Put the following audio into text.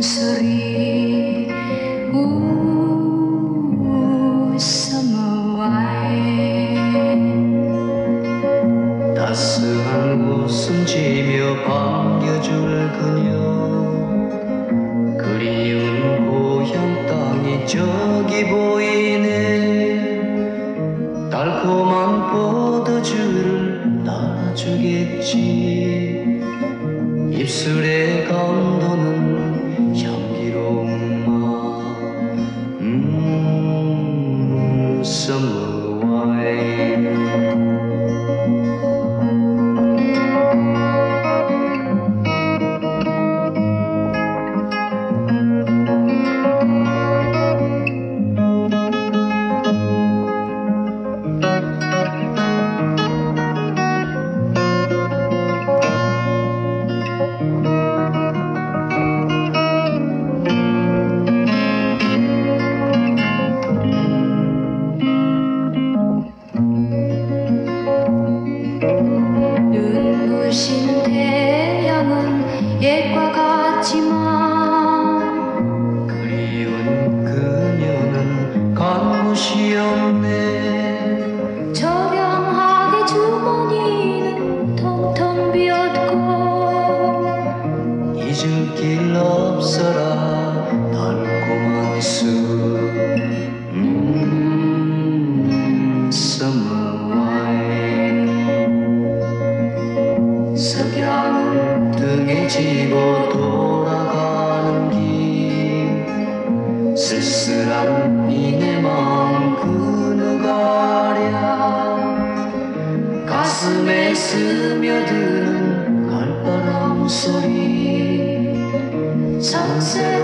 소리 우 summer wine 따스한 웃음 지며 반겨줄 그녀. 그리운 고향 땅이 저기 보이네. 달콤한 포도주를 따주겠지 입술에 감도는 길 없어라. 달콤한 술 음, summer wine. 등에 지고 돌아가는 길. 쓸쓸한 이내 마음 그 누가랴. 가슴에 소리 Talk